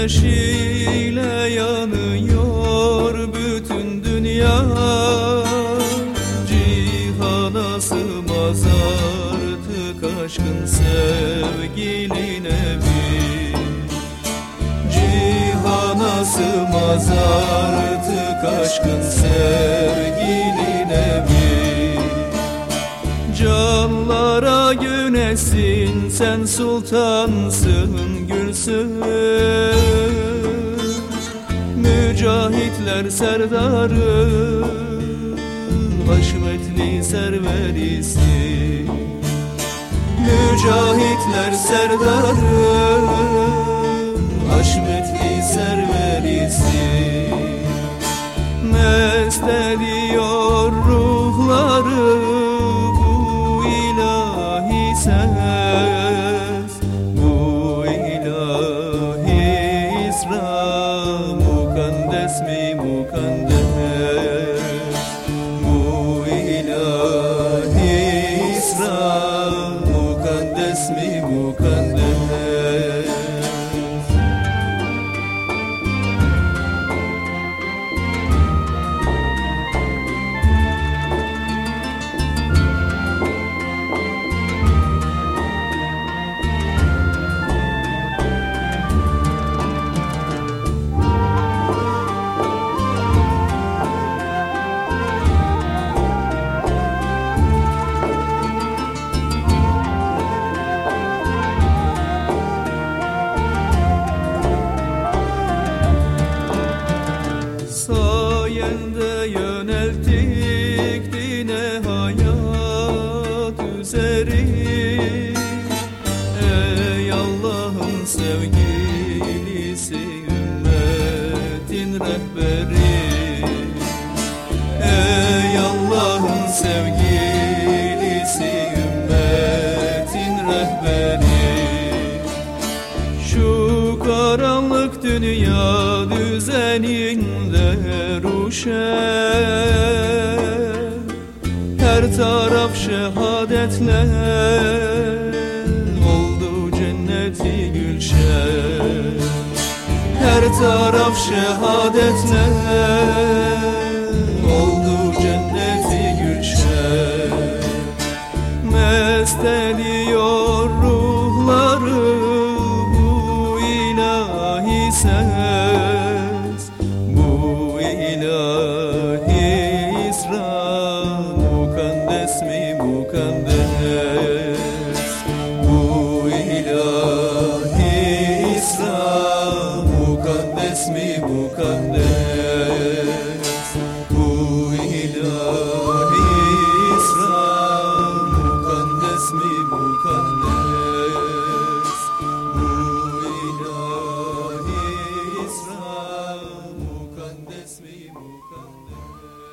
Ateşiyle yanıyor bütün dünya. Cihana sığmaz artık aşkın sevgiline bir Cihana sığmaz artık aşkın sevgiline bir Canlara günesin sen sultansın gülsün Mücahitler serdarı Haşmetli serverisi Mücahitler serdarı Sayende yönelttik dine hayat üzeri. Ey Allah'ın sevgilisi ümmetin rehberi. Ey Allah'ın sevgilisi dünya düzeninde ruşen Her taraf şehadetle oldu cenneti gülşen. Her taraf şehadetle sensiz bu ilahi İsra mukaddes mi mukaddes bu ilahi İsra mukaddes mi mukaddes esmi mukaddes